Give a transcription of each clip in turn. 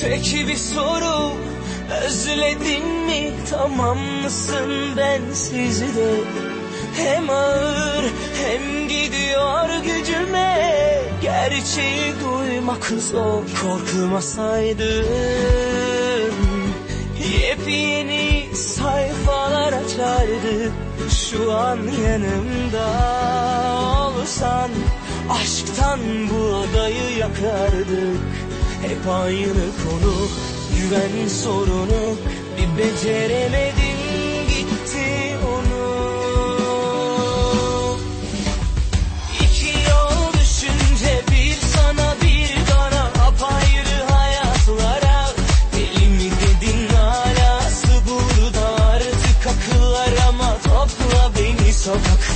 Tek bir soru Özledin mi? Tamam mısın? Bensiz de Hem ağır hem gidiyor gücüme. Gerçeği duymak zor korkmasaydın Yepyeni sayfalar açardı Şu an yanımda olsan. Aşktan bu odayı yakardık Hep aynı konu güven sorunu. Bir beceremedin gitti onu. İki yol düşünce bir sana bir bana. Apayrı hayatlara Deli mi dedin alası burada artık akıllar ama topla beni sokaktan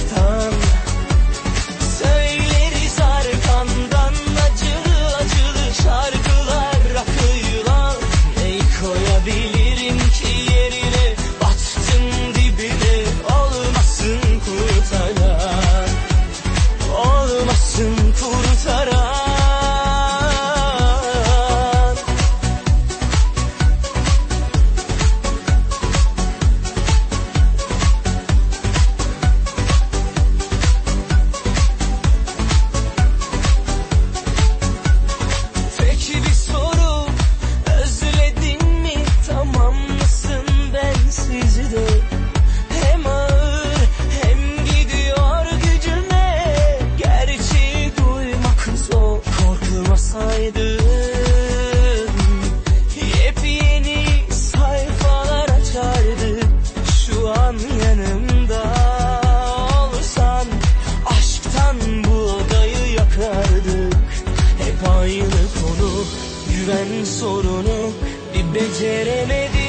güven sorunu Bir beceremedin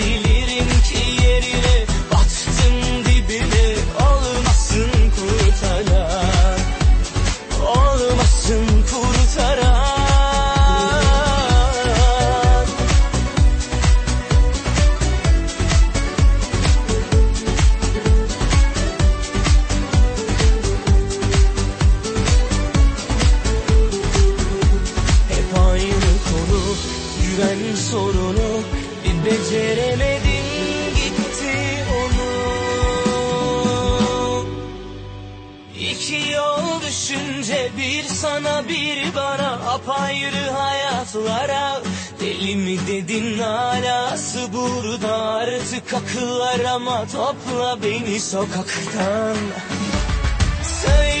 koyabilirim ki yerine battın dibine. Olmasın kurtaran Olmasın kurtaran Hep aynı konu güven sorunu Bir beceremedin gitti onu. İki yol düşünce bir sana bir bana apayrı hayatlara. Deli mi dedin alası burada. Artık akıllar ama topla beni sokaktan. Söyleriz